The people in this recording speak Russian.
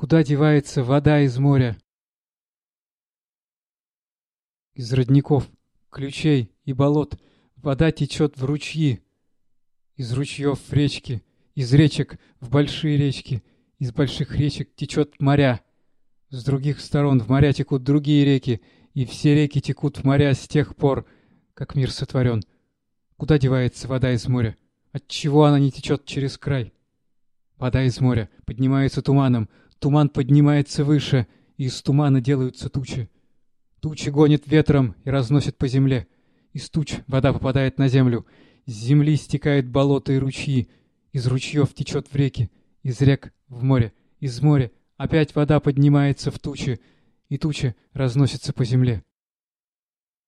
Куда девается вода из моря? Из родников, ключей и болот вода течет в ручьи, из ручьев в речки, из речек в большие речки, из больших речек течет моря. С других сторон в моря текут другие реки, и все реки текут в моря с тех пор, как мир сотворен. Куда девается вода из моря? Отчего она не течет через край? Вода из моря поднимается туманом, туман поднимается выше, и из тумана делаются тучи. Тучи гонит ветром и разносит по земле. Из туч вода попадает на землю, с земли стекают болота и ручьи, из ручьев течет в реки, из рек в море, из моря опять вода поднимается в тучи, и тучи разносятся по земле.